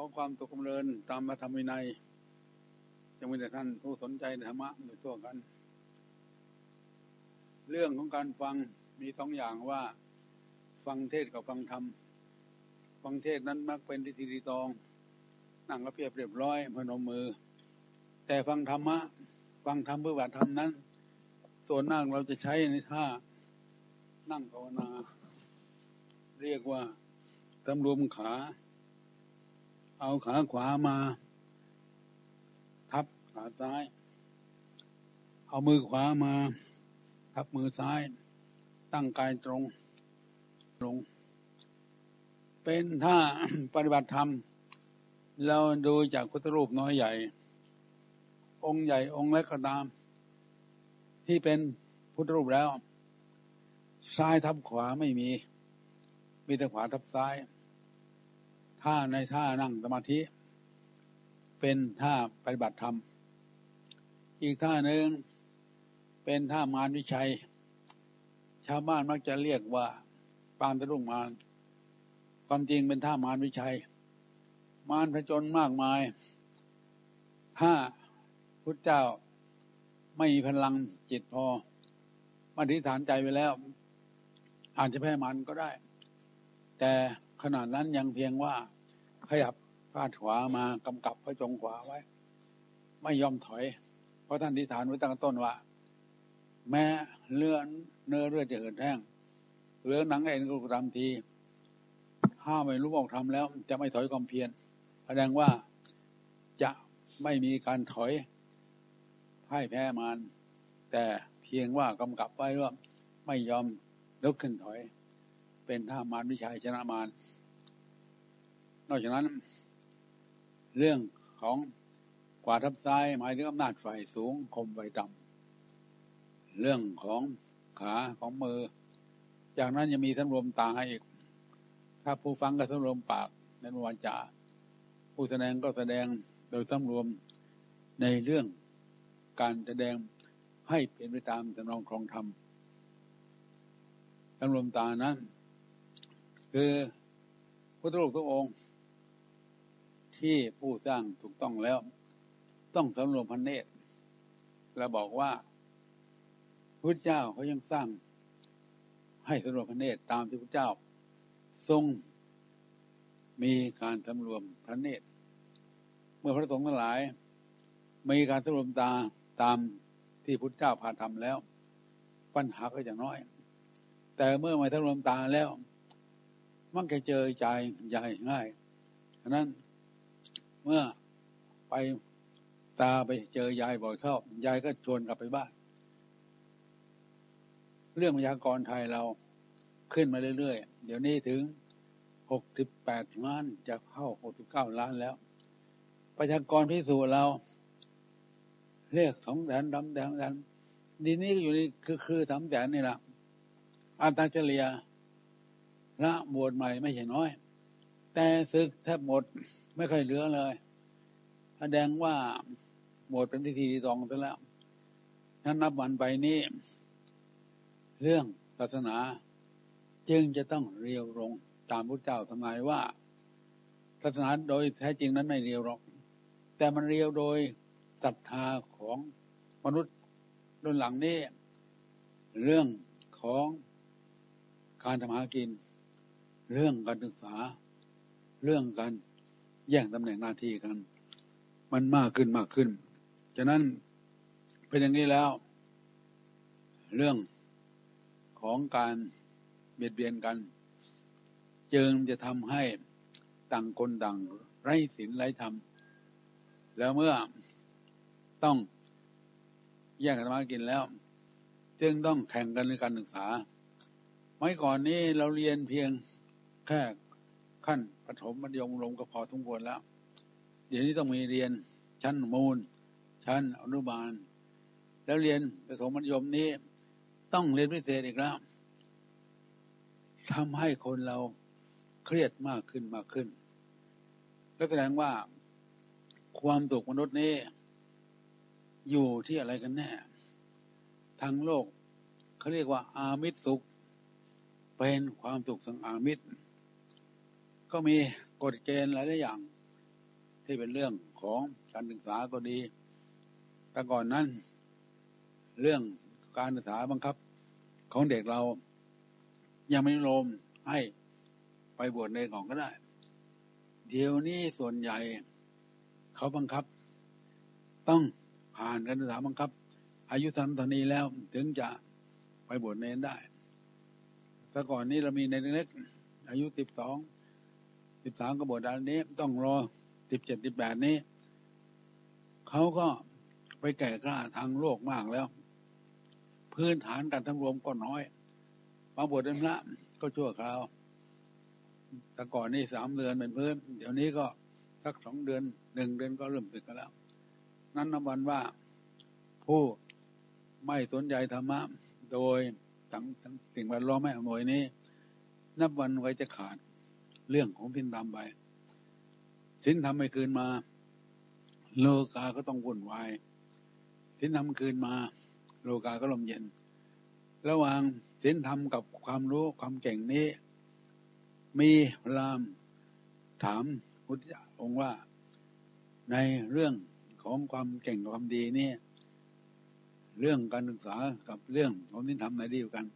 ขอความสุขเริญตามพระธรรมวินัยยังมีแต่ท่านผู้สนใจธรรมะโดยทั่วกัน เรื่องของการฟังมีสองอย่างว่า ฟังเทศกับฟังธรรม ฟังเทศนั้นมักเป็นทิฏฐิตอง นั่งกระเพียบเรียบร้อยพนมมือ แต่ฟังธรรมะ ฟังธรรมเพื่อว่าธรรมนั้น ส่วนนั่งเราจะใช้ในท่านั่งภาวนา เรียกว่าสำรวมขา เอาขาขวามาทับขาซ้าย เอามือขวามาทับมือซ้าย ตั้งกายตรงลงเป็นท่าปฏิบัติธรรม เราดูจากพุทธรูปน้อยใหญ่ องค์ใหญ่องค์เล็กก็ตาม ที่เป็นพุทธรูปแล้ว ซ้ายทับขวาไม่มี มีแต่ขวาทับซ้าย ท่าในท่านั่งสมาธิ เป็นท่าปฏิบัติธรรม อีกท่าหนึ่งเป็นท่ามารวิชัย ชาวบ้านมักจะเรียกว่าปานตะรุ่งมารความจริงเป็นท่ามารวิชัย มารพระจนมากมายถ้าพุทธเจ้าไม่มีพลังจิตพอมาธิฐานใจไปแล้ว อาจจะแพ้มันก็ได้ แต่ขนาดนั้นยังเพียงว่า ขยับพาดขวามากำกับพระจงขวาไว้ ไม่ยอมถอย เพราะท่านทิฐานไว้ตั้งต้นว่า แม้เลือดเนื้อเลือดจะเหือดแห้งเหลือหนังเอ็นก็ตามที ถ้าไม่รู้บอกทำแล้ว จะไม่ถอยความเพียรแสดงว่าจะไม่มีการถอยพ่ายแพ้มารแต่เพียงว่ากำกับไว้ว่าไม่ยอมลุกขึ้นถอย เป็นท่ามารวิชัยชนะมาร นอกจากนั้น เรื่องของกวาทับซ้ายหมายถึงอำนาจฝ่ายสูงคมไฟต่ำเรื่องของขาของมือ จากนั้นยังมีท่านรวมตาให้อีก ถ้าผู้ฟังก็ท่านรวมปากนั้นวาจาผู้แสดงก็แสดงโดยทั้งรวมในเรื่องการแสดงให้เป็นไปตามสนองครองธรรมทั้งรวมตานั้น คือพุทธรูปทุกองค์ ที่ผู้สร้างถูกต้องแล้ว ต้องสำรวมพันเนตรและบอกว่าพระเจ้าเขายังสร้าง ให้สำรวมพันเนตรตามที่พระเจ้า ทรงมีการสำรวมพระเนตร เมื่อพระสงฆ์ทั้งหลาย มีการสำรวมตาตามที่พุทธเจ้าพาทำแล้ว ปัญหาก็จะน้อย แต่เมื่อไม่สำรวมตาแล้ว มักจะเจอใจใหญ่ง่ายฉะนั้น เมื่อไปตาไปเจอยายบ่อยเข้ายายก็ชวนกลับไปบ้าน เรื่องพยากรไทยเราขึ้นมาเรื่อยๆ เดี๋ยวนี้ถึงหกสิบแปดล้านจะเข้าหกสิบเก้าล้านแล้ว ประชากรพิสูจน์เราเรียกสองแสนดำแดงแสนดีนี้อยู่นี่คือคือสามแสนนี่แหละอัตราเฉลี่ยพระบวชใหม่ไม่ใช่น้อย แต่ศึกแทบหมด ไม่ค่อยเหลือเลยแสดงว่าหมดเป็นพิธีที่สองไปแล้วนั้นนับวันไปนี้เรื่องศาสนา จึงจะต้องเรียวลงตามพระเจ้าทำนายว่าศาสนาโดยแท้จริงนั้นไม่เรียวหรอก แต่มันเรียวโดยศรัทธาของมนุษย์รุ่นหลังนี้ เรื่องของการทำหากิน เรื่องการศึกษา เรื่องการ แย่งตำแหน่งหน้าที่กัน มันมากขึ้นมากขึ้น ฉะนั้นเป็นอย่างนี้แล้ว เรื่องของการเบียดเบียนกัน จึงจะทำให้ต่างคนต่างไร้ศีลไร้ธรรม แล้วเมื่อต้องแย่งกันมากินแล้ว จึงต้องแข่งกันในการศึกษาเมื่อก่อนนี้เราเรียนเพียงแค่ขั้น ปฐมมัธยมลงก็พอทุกคนแล้ว เดี๋ยวนี้ต้องมีเรียนชั้นมูล ชั้นอนุบาล แล้วเรียนปฐมมัธยมนี้ต้องเรียนพิเศษอีกแล้วทำให้คนเราเครียดมากขึ้นมากขึ้น ก็แสดงว่าความสุขมนุษย์นี้ อยู่ที่อะไรกันแน่ ทางโลกเขาเรียกว่าอามิตรสุข เป็นความสุขสังอามิตร ก็มีกฎเกณฑ์หลายๆอย่าง ที่เป็นเรื่องของการศึกษาก็ดี แต่ก่อนนั้น เรื่องการศึกษาบังคับ ของเด็กเรา ยังไม่ลมให้ไปบวชในของก็ได้ เดี๋ยวนี้ส่วนใหญ่ เขาบังคับ ต้องผ่านการศึกษาบังคับ อายุสันตนีแล้วถึงจะไปบวชเนนได้ แต่ก่อนนี้เรามีในเล็กอายุสิบสอง สิบสามกบฏอันนี้ต้องรอสิบเจ็ดสิบแปดนี้ เขาก็ไปแก่กล้าทางโลกมากแล้ว พื้นฐานการทั้งรวมก็น้อยมาบวชเป็นพระก็ชั่วคราว แต่ก่อนนี่สามเดือนเป็นพื้น เดี๋ยวนี้ก็สักสองเดือนหนึ่งเดือนก็เริ่มสึกกันแล้ว นั้นนับวันว่าผู้ไม่สนใจธรรมะ โดยทั้งทั้งสิ่งแวดล้อมไม่อำนวยนี้ นับวันไว้จะขาด เรื่องของพินธรรมไปสินธรรมไม่คืนมา โลกาก็ต้องวุ่นวายสินธรรมคืนมา โลกาก็ลมเย็น ระหว่างศีลธรรมกับความรู้ความเก่งนี้ มีพรามถามพุทธองค์ว่า ในเรื่องของความเก่งความดีนี่เรื่องการศึกษากับเรื่องของศีลธรรมไหนดีกัน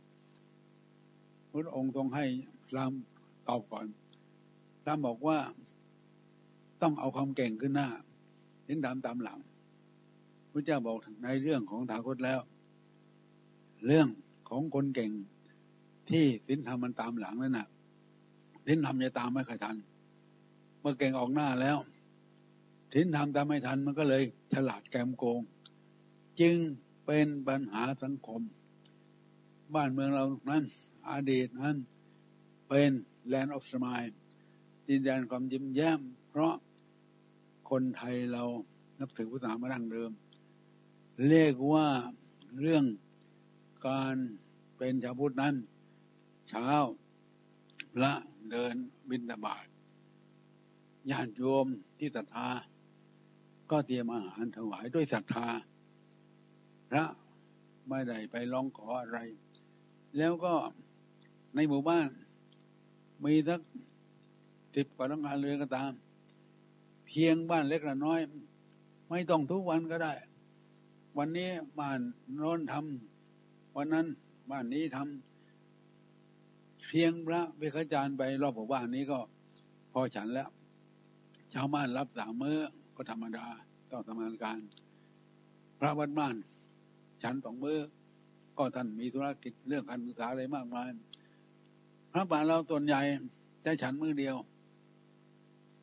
พุทธองค์ทรงให้พรามตอบก่อน พรามบอกว่าต้องเอาความเก่งขึ้นหน้าศีลธรรมตามหลังพระเจ้าบอกในเรื่องของถาคตแล้ว เรื่องของคนเก่งที่สินธรรมมันตามหลังนั่นน่ะสินธรรมจะตามไม่ค่อยทัน เมื่อเก่งออกหน้าแล้วสินธรรมตามไม่ทันมันก็เลยฉลาดแกมโกง จึงเป็นปัญหาสังคม บ้านเมืองเรานั้นอดีตนั้นเป็นแลนด์ออฟสมาย ดินแดนความยิ้มแย้ม เพราะคนไทยเรานับถือพุทธศาสนามาดั้งเดิม เรียกว่าเรื่องการเป็นชาวพุทธนั้น เช้าพระเดินบิณฑบาตญาติโยมที่ศรัทธา ก็เตรียมอาหารถวายด้วยศรัทธาพระไม่ได้ไปร้องขออะไร แล้วก็ในหมู่บ้าน มีสัก สิบกว่าลังงานเรือก็ตาม เพียงบ้านเล็กละน้อย ไม่ต้องทุกวันก็ได้ วันนี้บ้านโน้นทำวันนั้นบ้านนี้ทำเพียงพระเวคจารย์ไปรอบหมู่บ้านนี้ก็พอฉันแล้วชาวบ้านรับสามมื้อก็ธรรมดาต้องทำงานการ พระวัดบ้าน ฉันสองมื้อก็ท่านมีธุรกิจเรื่องการศึกษาอะไรมากมาย พระป่าเราส่วนใหญ่จะฉันมือเดียว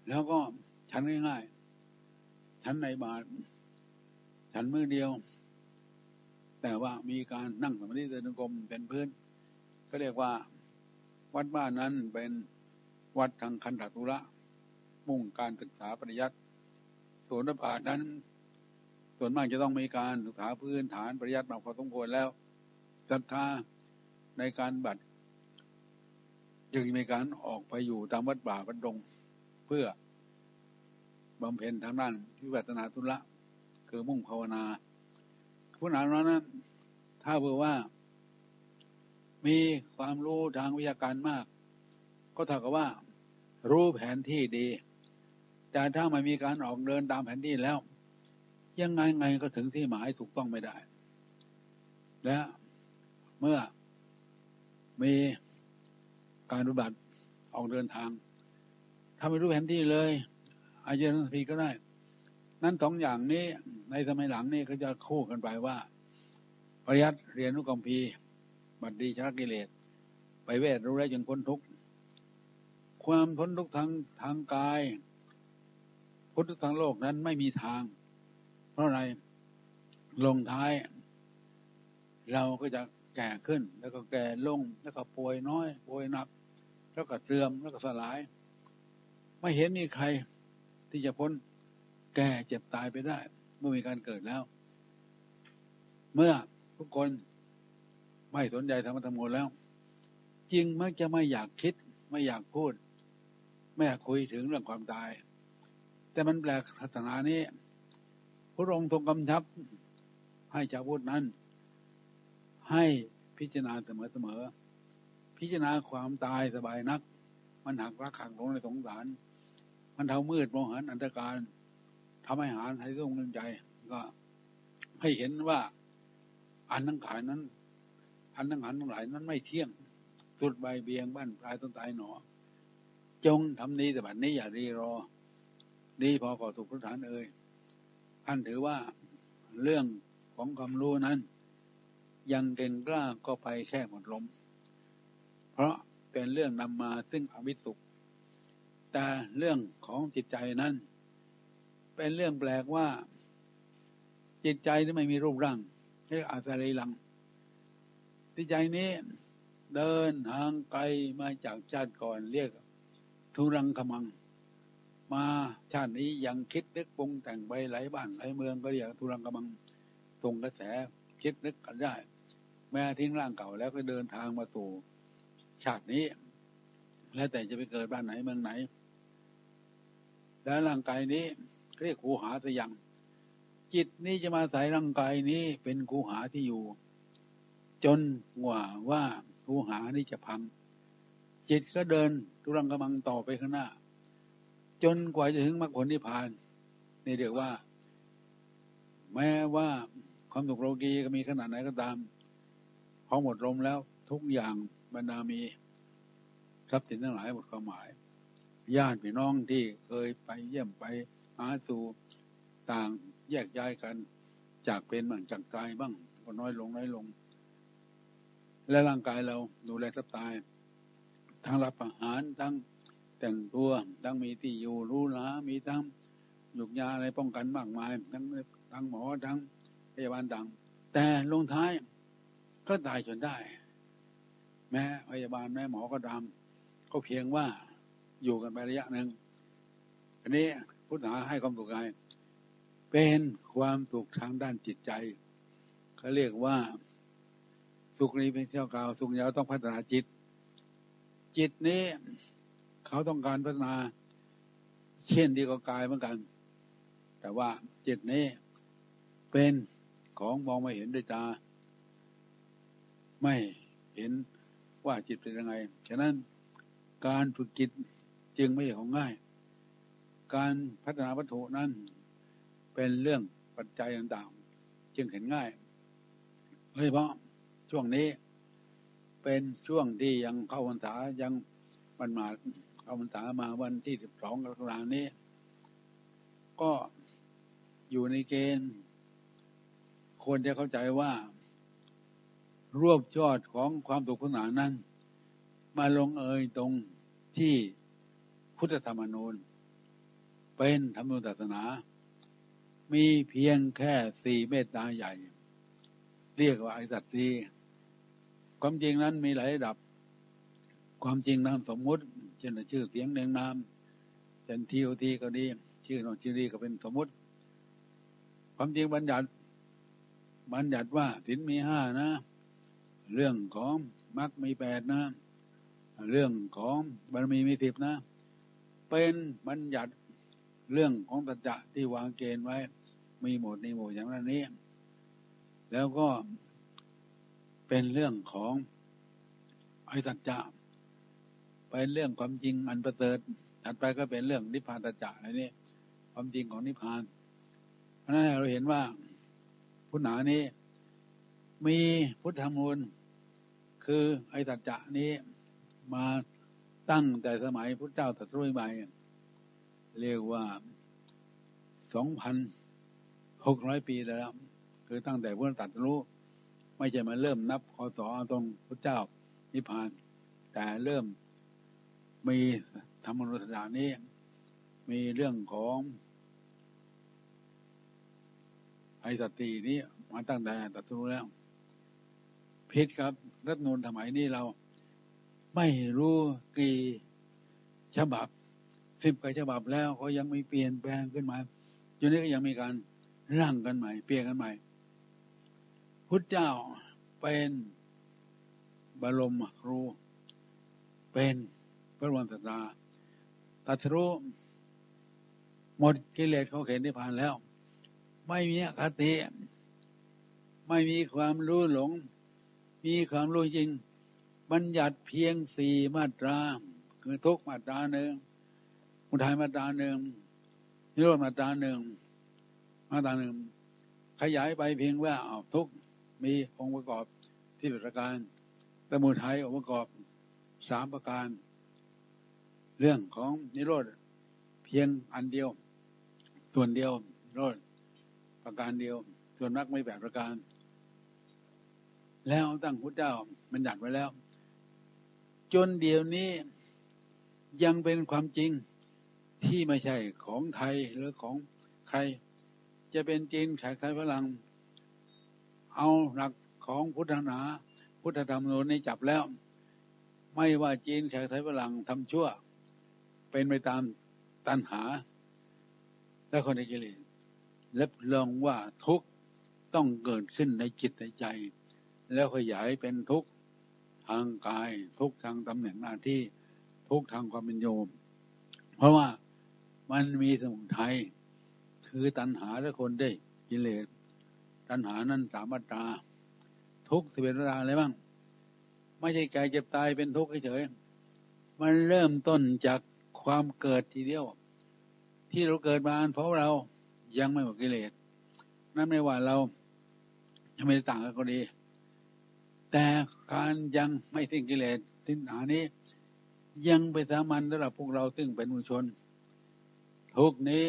แล้วก็ฉันง่ายๆฉันในบาท ฉันมือเดียว แต่ว่ามีการนั่งสมาธิเดินกรมเป็นพื้น ก็เรียกว่า วัดบ้านนั้นเป็นวัดทางคันธตุระ มุ่งการศึกษาปริยัติส่วนวัดป่านั้น ส่วนมากจะต้องมีการศึกษาพื้นฐานปริยัติมาพอสมควรแล้วศรัทธาในการบัตรจึงมีการออกไปอยู่ตามวัดป่าวัดดง เพื่อบำเพ็ญทางด้านวิปัสสนาธุระคือมุ่งภาวนาผู้นั้นนั้น ถ้าเผื่อว่า มีความรู้ทางวิทยาการมาก ก็เท่ากับว่า รู้แผนที่ดี แต่ถ้าไม่มีการออกเดินตามแผนที่แล้ว ยังไงไงก็ถึงที่หมายถูกต้องไม่ได้ และเมื่อมีการปฏิบัติออกเดินทาง ถ้าไม่รู้แผนที่เลยอายุนาทีก็ได้ นั้นสองอย่างนี้ในสมัยหลังนี่ก็จะคู่กันไปว่า ปริยัติเรียนนุกรมพีบัดดีชรกิเลส ไปเวทรู้ได้จนพ้นทุกข์ความพ้นทุกข์ทางทางกายพ้นทุกข์ทางโลกนั้นไม่มีทาง เพราะอะไรลงท้าย เราก็จะแก่ขึ้น แล้วก็แก่ลงแล้วก็ป่วยน้อย ป่วยหนัก แล้วก็เตรียมแล้วก็สลาย ไม่เห็นมีใครที่จะพ้นแก่เจ็บตายไปได้ เมื่อมีการเกิดแล้ว เมื่อทุกคนไม่สนใจธรรมธรรมโมแล้ว จริงมักจะไม่อยากคิด ไม่อยากพูด ไม่อยากคุยถึงเรื่องความตาย แต่มันแปลกศาสนานี้พระองค์ทรงกำชับ ให้ชาวพุทธนั้น ให้พิจารณาเสมอเสมอพิจารณาความตายสบายนัก มันหักรักขังลงในสงสาร มันเทามืดมองหันอันตรการทำให้หารให้ต้องเงินใจก็ให้เห็นว่าอันทั้งขายนั้น อันทั้งหันทั้งหลายนั้นไม่เที่ยงสุดใบเบียงบ้านปลายต้นตายหนอ จงทำนี้แต่บัดนี้อย่ารีรอดีพอก่อถูกพุทธานเอ่ยท่านถือว่าเรื่องของความรู้นั้น ยังเก่งกล้าก็ไปแค่หมดลม เพราะเป็นเรื่องนำมาซึ่งอวิสุข แต่เรื่องของจิตใจนั้น เป็นเรื่องแปลกว่า จิตใจที่ไม่มีรูปร่างเรียกอาสรีลังจิตใจนี้เดินทางไกลมาจากชาติก่อนเรียกทุรังขมัง มาชาตินี้ยังคิดนึกปรุงแต่งไปหลายบ้านหลายเมืองก็เรียกทุรังขมังตรงกระแสคิดนึกกันได้ แม้ทิ้งร่างเก่าแล้วก็เดินทางมาสู่ชาตินี้ แล้วแต่จะไปเกิดบ้านไหนเมืองไหน แล้วร่างกายนี้เรียกคูหาสยัง จิตนี้จะมาใส่ร่างกายนี้เป็นคูหาที่อยู่ จนกว่าว่าคูหานี้จะพัง จิตก็เดินทุรังกำลังต่อไปข้างหน้า จนกว่าจะถึงมรรคผลนิพพานนี่เรียกว่า แม้ว่าความสุขโลกีก็มีขนาดไหนก็ตามพอหมดลมแล้วทุกอย่างบรรดามี ทรัพย์สินทั้งหลายหมดความหมาย ญาติพี่น้องที่เคยไปเยี่ยมไปหาสู่ต่างแยกย้ายกัน จากเป็นบ้างจากตายบ้างก็น้อยลงน้อยลง และร่างกายเราดูแลสับตาย ทั้งรับอาหารทั้งแต่งตัวทั้งมีที่อยู่รู้หลามีทั้งหยุกยาอะไรป้องกันมากมาย ทั้งทั้งหมอทั้งพยาบาลดัง แต่ลงท้ายก็ตายจนได้ แม้พยาบาลแม่หมอก็ดำ ก็เพียงว่าอยู่กันไประยะหนึ่งอันนี้พุทธาให้ความสุขกาย เป็นความสุขทางด้านจิตใจเขาเรียกว่าสุขนี้เป็นเที่ยวกาวสุขยาวต้องพัฒนาจิต จิตนี้เขาต้องการพัฒนาเช่นดีกับกายเหมือนกัน แต่ว่าจิตนี้เป็นของมองไม่เห็นด้วยตา ไม่เห็นว่าจิตเป็นยังไง ฉะนั้น การฝึกจิตจึงไม่ใช่ของง่าย การพัฒนาวัตถุนั้นเป็นเรื่องปัจจัยต่างๆ จึงเห็นง่ายโดยเฉพาะช่วงนี้เป็นช่วงที่ยังเข้าพรรษายังมันมาเข้าพรรษามาวันที่สิบสองกรกฎาคมนี้ ก็อยู่ในเกณฑ์ควรจะเข้าใจว่า รวบยอดของความสุขขนานั้น มาลงเอยตรงที่พุทธธรรมนูญ เป็นธรรมนูญศาสนา มีเพียงแค่สี่เมตตาใหญ่ เรียกว่าไอสัตสีความจริงนั้นมีหลายระดับ ความจริงทางสมมุติเช่นชื่อเสียงเรียงนามเช่นทีโอทีก็ดี ชื่อนองชื่อดีก็เป็นสมมุติ ความจริงบัญญัติบัญญัติว่าสินมีห้านะ เรื่องของมรรคมีแปดนะ เรื่องของบารมีมีสิบนะ เป็นบัญญัติเรื่องของตัจจะที่วางเกณฑ์ไว้ มีหมดในหมดอย่างนั้นนี้ แล้วก็เป็นเรื่องของไอ้ตัจจะเป็นเรื่องความจริงอันประเสริฐถัดไปก็เป็นเรื่องนิพพานตัจจะอะไรนี่ความจริงของนิพพาน เพราะนั้นเราเห็นว่าพุทธานี้มีพุทธมูล คือไอ้ตัจจะนี้ มาตั้งแต่สมัยพระเจ้าตรัสรู้ใหม่เรียกว่าสองพันหกร้อยปีแล้ว คือตั้งแต่พระตัดรู้ ไม่ใช่มาเริ่มนับคศตรงพระเจ้านิพพาน แต่เริ่มมีธรรมนุสดานี้ มีเรื่องของไอสตินี้มาตั้งแต่ตัดรู้แล้วผิดครับรัฐนูลสมัยนี้เรา ไม่รู้กี่ฉบับสิบกว่าฉบับแล้วก็ยังไม่เปลี่ยนแปลงขึ้นมาจนนี้ก็ยังมีการร่างกันใหม่ เปลี่ยนกันใหม่ พุทธเจ้าเป็นบรมครู เป็นพระวันตราตัทรู้หมดกิเลสเขาเข็นที่ผ่านแล้ว ไม่มีอคติ ไม่มีความรู้หลง มีความรู้จริง บัญญัติเพียงสี่มาตรา คือทุกมาตราหนึ่งมุทัยมาตราหนึ่งนิโรธมาตราหนึ่งมาตราหนึ่งขยายไปเพียงว่าทุกมีองค์ประกอบที่ประการสมุทัยองค์ประกอบสามประการ เรื่องของนิโรธเพียงอันเดียว ส่วนเดียวนิโรธประการเดียว ส่วนมรรคไม่แปดประการ แล้วตั้งพุทธเจ้ามันดัดไว้แล้ว จนเดี๋ยวนี้ยังเป็นความจริงที่ไม่ใช่ของไทยหรือของใคร จะเป็นจีนแขกไทยฝรั่งเอาหลักของพุทธศาสนา พุทธธรรมโนนี้จับแล้ว ไม่ว่าจีนแขกไทยฝรั่งทำชั่ว เป็นไปตามตัณหา และคนในกิเลสรับรองว่าทุกต้องเกิดขึ้นในจิตในใจ แล้วขยายเป็นทุก ทางกาย ทุกทางตำแหน่งหน้าที่ทุกทางความเป็นโยม เพราะว่ามันมีสมุทัยคือตัณหาและคนได้กิเลสตัณหานั้นสามตรา ทุกสิบเอ็ดตาอะไรบ้าง ไม่ใช่ใจเจ็บตายเป็นทุกข์เฉยมันเริ่มต้นจากความเกิดทีเดียว ที่เราเกิดมาเพราะเรายังไม่หมดกิเลสนั่นไม่ว่าเราจะไม่ได้ต่างกันก็ดี แต่การยังไม่สิ้นกิเลสทิ้งหานี้ ยังไปสามันสำหรับพวกเราซึ่งเป็นมุชน ทุกนี้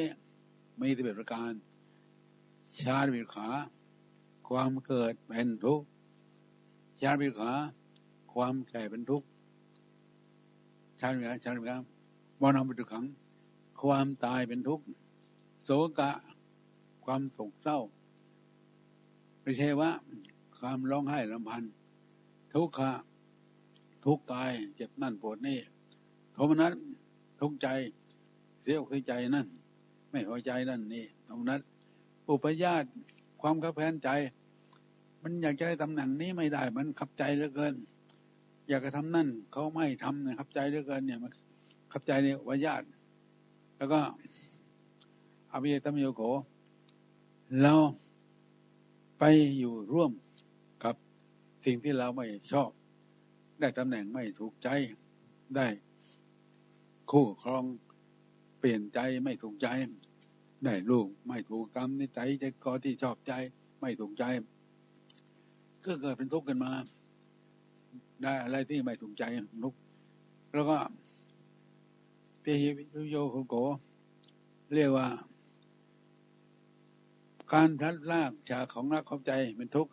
มีสิบเอ็ดประการ ชาติวิขา ความเกิดเป็นทุกข์ชาติวิขา ความแก่เป็นทุกข์ชาติวิขาชาติวิขามรณะเป็นทุขัง ความตายเป็นทุกข์โศกะ ความโศกเศร้าไม่ใช่ว่าความร้องไห้ลำพัน ทุกขะทุกกาย เจ็บนั่นปวดนี่โทมนัสทุกใจ เสียอกเสียใจนั่น ไม่พอใจนั่นนี่โทมนัสอุปญาตความขับแค้นใจ มันอยากจะได้ตำแหน่งนี้ไม่ได้ มันขับใจเหลือเกิน อยากจะทำนั่นเขาไม่ทำเนี่ยขับใจเหลือเกิน เนี่ยมันขับใจเนี่ยวายาตแล้วก็อภิเยตมโยโกเราไปอยู่ร่วม สิ่งที่เราไม่ชอบ ได้ตำแหน่งไม่ถูกใจได้คู่ครองเปลี่ยนใจไม่ถูกใจ ได้ลูกไม่ถูกกรรมในิสัยใจกอที่ชอบใจไม่ถูกใจ ก็เกิดเป็นทุกข์กันมา ได้อะไรที่ไม่ถูกใจทุกแล้วก็เปียโยโคโก เรียกว่า การพลัดลากจากของรักของใจเป็นทุกข์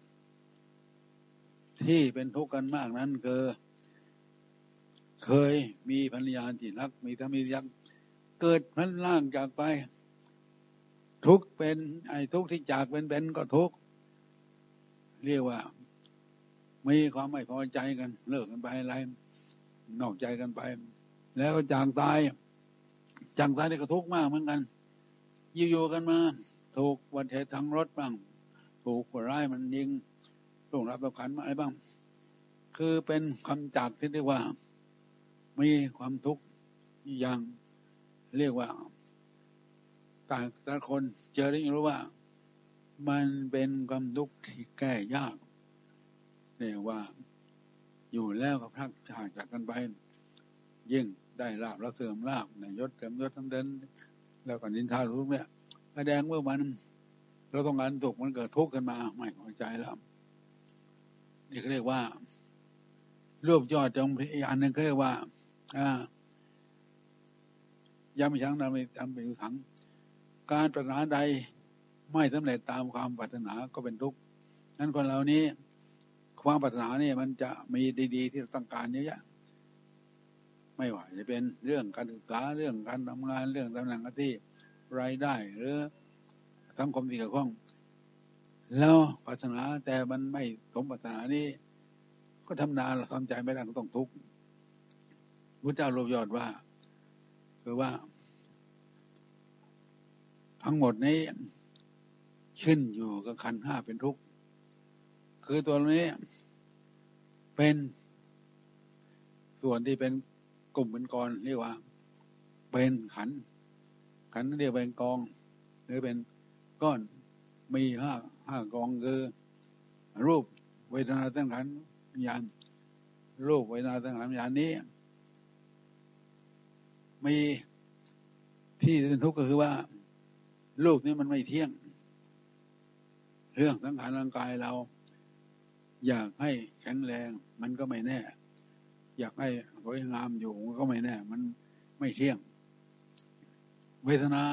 ที่เป็นทุกข์กันมากนั้นคือเคยมีภรรยาที่รัก มีธรรมีรัก เกิดพลัดลากจากไป ทุกเป็นไอ้ทุกที่จากเป็นเป็นก็ทุกเรียกว่ามีความไม่พอใจกัน เลิกกันไปอะไรนอกใจกันไป แล้วก็จางตายจางตายนี่ก็ทุกข์มากเหมือนกันอยู่ๆกันมา ถูกวันเหตุทางรถบ้าง ถูกคนร้ายมันยิง ต้องรับประกันมาอะไรบ้าง คือเป็นความจากที่เรียกว่า มีความทุกข์อย่างเรียกว่า ต่างแต่คน เจอได้รู้ว่า มันเป็นความทุกข์ที่แก้ยากเรียกว่า อยู่แล้วก็พักจากจากกันไป ยิ่งได้ลาบแล้วเสื่อมลาบในยศเติมยศทั้งเดินแล้วก็นินทาทุกเนี่ยแสดงเมื่อมันเราต้องการตกมันเกิดทุกข์ขึ้นมาไม่พอใจแล้ว เขาเรียกว่ารวบยอดจงอีกอันหนึ่งเขาเรียกว่าอ่ายำชังนำไปทำไปอยู่ถัง การปรารถนาใดไม่สำเร็จตามความปรารถนาก็เป็นทุกข์นั้นคนเหล่านี้ ความปรารถนาเนี่ยมันจะมีดี ๆ ที่เราต้องการเยอะแยะไม่ว่าจะเป็นเรื่องการศึกษาเรื่องการทำงานเรื่องตำแหน่งที่รายได้หรือทำความดีกับข้อง แล้วปรารถนาแต่มันไม่สมปรารถนานี้ ก็ทำนานเราทำใจไม่ได้ก็ต้องทุกข์พระเจ้าโลภยอดว่า คือว่า ทั้งหมดนี้ขึ้นอยู่กับขันห้าเป็นทุกข์คือตัวนี้เป็นส่วนที่เป็นกลุ่มเป็นกรเรียกว่า เป็นขันขันเรียกเป็นกอง หรือเป็นก้อน มีห้าห้ากองคือรูปเวทนาตั้งขันยานรูปเวทนาตั้งขันยานนี้ มีที่เป็นทุกข์ก็คือว่ารูปนี้มันไม่เที่ยง เรื่องสังขารร่างกายเรา อยากให้แข็งแรง มันก็ไม่แน่ อยากให้สวยงามอยู่มันก็ไม่แน่ มันไม่เที่ยง เวทนา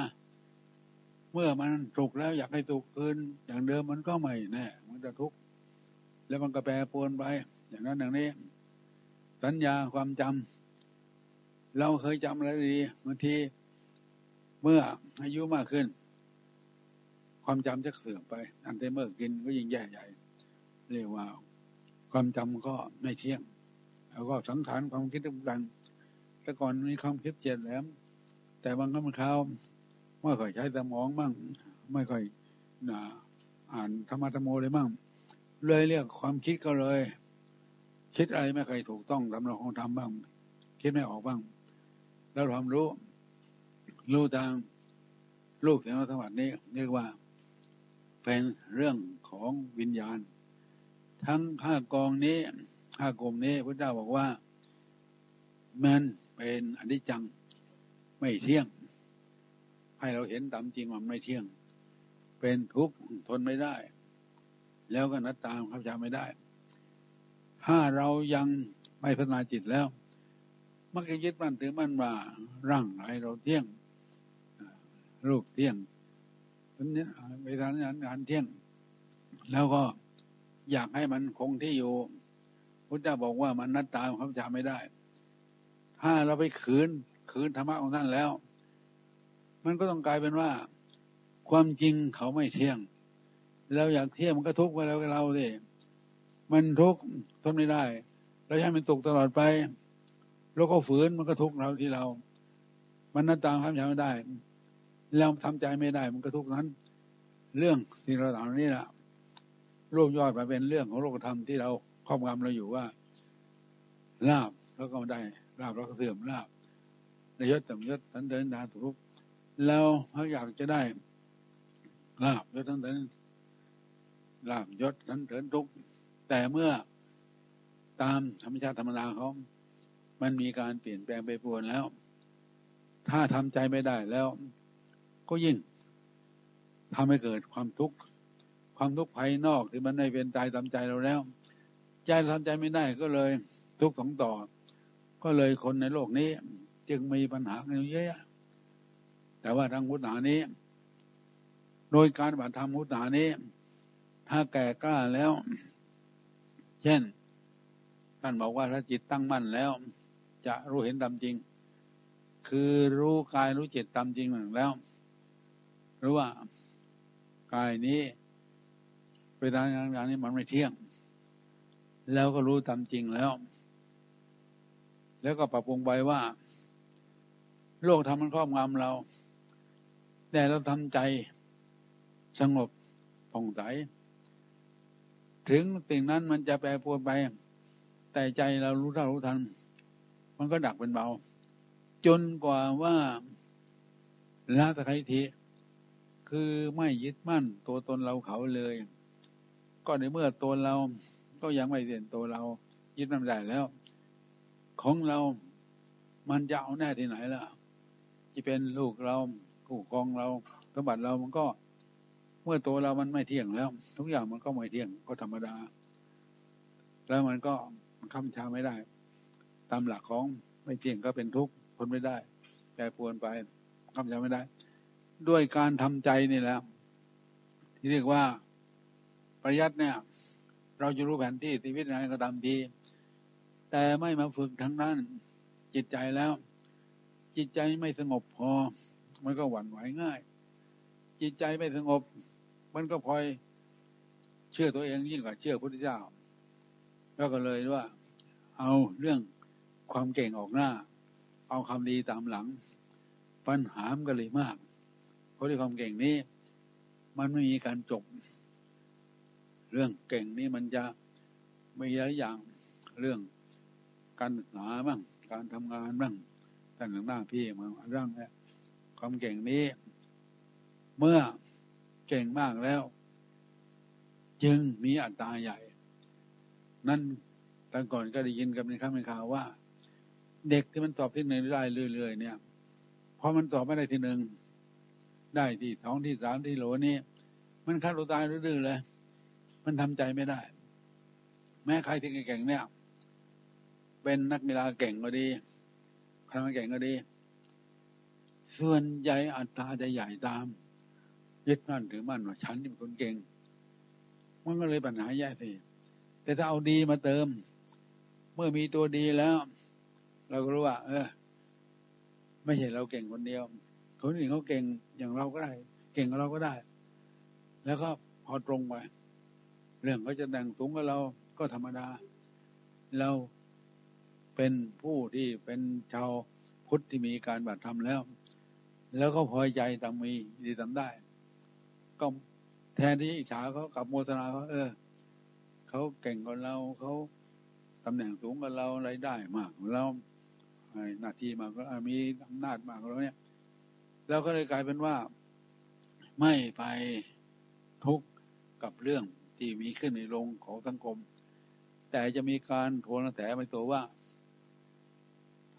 เมื่อมันสุกแล้วอยากให้สุกคืนอย่างเดิมมันก็ไม่แน่มันจะทุกข์แล้วมันก็แปรปรวนไปอย่างนั้นอย่างนี้ สัญญาความจำเราเคยจำอะไรดีบางทีเมื่ออายุมากขึ้น ความจำจะเสื่อมไป อัลไซเมอร์กินก็ยิ่งแย่ใหญ่ เรียกว่า ความจำก็ไม่เที่ยง แล้วก็สังขารความคิดต่างๆแต่ก่อนมีความคิดเฉียบแหลมแต่บางครั้งบางคราว ไม่ค่อยใช้สมองบ้างไม่ค่อยอ่านธรรมะธรรมโมเลยบ้างเลยเรียกความคิดก็เลย คิดอะไรไม่เคยถูกต้องตามเราของทำบ้าง คิดไม่ออกบ้าง แล้วความรู้ รู้ทางลูกเสียงธรรมะนี้ เรียกว่าเป็นเรื่องของวิญญาณ ทั้งห้ากองนี้ห้ากลมนี้พระเจ้าบอกว่า มันเป็นอนิจจังไม่เที่ยง ให้เราเห็นตามจริงว่าไม่เที่ยง เป็นทุกข์ทนไม่ได้ แล้วก็นัดตามเข้าใจไม่ได้ ถ้าเรายังไม่พัฒนาจิตแล้ว มักจะยึดมั่นถือมั่นว่าร่างกายเราเที่ยงรูปเที่ยงตอนนี้เวลานี้งานเที่ยง แล้วก็อยากให้มันคงที่อยู่พุทธเจ้าบอกว่ามันนัดตามเข้าใจไม่ได้ ถ้าเราไปขืนขืนธรรมะของท่านแล้ว มันก็ต้องกลายเป็นว่า ความจริงเขาไม่เที่ยง เราอยากเที่ยวมันก็ทุกข์ไปแล้วกับเราดิมันทุกข์ทนไม่ได้เราให้มันตกตลอดไปเราก็ฝืนมันก็ทุกข์เราที่เรา มันนั่นตามทำใจไม่ได้ เราทำใจไม่ได้ มันก็ทุกข์นั้น เรื่องที่เราต่างนี้แหละโลกยอดมาเป็นเรื่องของโลกธรรมที่เราครอบงำเราอยู่ว่าลาบแล้วก็ได้ลาบแล้วก็เสื่อมลาบในยศต่ำยศสันเดินดาทุกข์ เราเขาอยากจะได้ลาบยศสันเดินลาบยศนั้นเถินทุก แต่เมื่อตามธรรมชาติธรรมดาเขามันมีการเปลี่ยนแปลงไปปวนแล้ว ถ้าทำใจไม่ได้แล้ว ก็ยิ่งทำให้เกิดความทุกข์ความทุกข์ภายนอกที่มันไม่เป็นใจตามใจเราแล้ว ใจทำใจไม่ได้ก็เลยทุกข์สองต่อ ก็เลยคนในโลกนี้ จึงมีปัญหาเยอะแแต่ว่าทางพุทธานี้ โดยการบัตรธรรมพุทธานี้ ถ้าแก่กล้าแล้ว เช่น ท่านบอกว่าถ้าจิตตั้งมั่นแล้ว จะรู้เห็นตามจริง คือรู้กายรู้จิตตามจริงหนึ่งแล้ว รู้ว่ากายนี้เวลางานงานนี้มันไม่เที่ยง แล้วก็รู้ตามจริงแล้ว แล้วก็ปรับปรุงไปว่า โลกทำมันครอบงำเรา แต่เราทำใจสงบผ่องใส ถึงสิ่งนั้นมันจะแปรปรวนไป แต่ใจเรารู้เท่ารู้ทัน มันก็ดักเป็นเบา จนกว่าว่าละตะไคร้ทีคือไม่ยึดมั่นตัวตนเราเขาเลย ก็ในเมื่อตัวเราก็ยังไม่เห็นตัวเรา ยึดมั่นได้แล้ว ของเรามันจะเอาแน่ที่ไหนล่ะจะเป็นลูกเรา คู่ครองเราสมบัติเรามันก็เมื่อตัวเรามันไม่เที่ยงแล้ว ทุกอย่างมันก็ไม่เที่ยงก็ธรรมดา แล้วมันก็มันค้ำชาไม่ได้ ตามหลักของไม่เที่ยงก็เป็นทุกข์ทนไม่ได้แปรปวนไปค้ำชาไม่ได้ ด้วยการทำใจนี่แหละที่เรียกว่าประยัดเนี่ย เราจะรู้แผนที่ชีวิตไหนก็ตามทีแต่ไม่มาฝึกทั้งนั้น จิตใจแล้ว จิตใจไม่สงบพอ มันก็หวั่นไหวง่าย จิตใจไม่สงบ มันก็พลอยเชื่อตัวเองยิ่งกว่าเชื่อพระพุทธเจ้า แล้วก็เลยว่า เอาเรื่องความเก่งออกหน้า เอาคำดีตามหลัง ปัญหามกันเลยมาก เพราะด้วยความเก่งนี้ มันไม่มีการจบ เรื่องเก่งนี้มันจะม่หลายอย่างเรื่องการศึกษาบ้างการทำงานบ้างต่างๆหน้าพี่มาเรื่องนี้ ความเก่งนี้ เมื่อเก่งมากแล้ว จึงมีอัตราใหญ่ นั่นแต่ก่อนก็ได้ยินกันในคำในข่าวว่า เด็กที่มันสอบที่หนึ่งได้เรื่อยๆเนี่ยพอมันสอบไม่ได้ที่หนึ่งได้ที่สองที่สามที่โหลนี่มันฆ่าตัวตายดื้อเลย มันทำใจไม่ได้ แม้ใครที่เก่งเนี่ย เป็นนักกีฬาเก่งก็ดีใครมาเก่งก็ดี ส่วนใหญ่อัตราจะใหญ่ตามยึดมั่นถือมั่นว่าฉันนี่เป็นคนเก่ง มันก็เลยปัญหาแย่สิแต่ถ้าเอาดีมาเติม เมื่อมีตัวดีแล้ว เราก็รู้ว่า เออ ไม่ใช่เราเก่งคนเดียวคนอื่นเขาเก่งอย่างเราก็ได้ เก่งกับเราก็ได้ แล้วก็พอตรงไปเรื่องเขาจะแต่งสูงกับเราก็ธรรมดา เราเป็นผู้ที่เป็นชาวพุทธที่มีการบัตรทำแล้ว แล้วก็พอใจตามมีดีทำได้ ก็แทนที่อิจฉาเขากับโมทนาเขาเออเขาเก่งกว่าเราเขาตำแหน่งสูงกว่าเรารายได้มากกว่าเราหน้าที่มากก็มีอำนาจมากกว่าเราเนี่ยเราก็เลยกลายเป็นว่า ไม่ไปทุกข์กับเรื่องที่มีขึ้นในโรงของสังคม แต่จะมีการโทนแต่ไปตัวว่า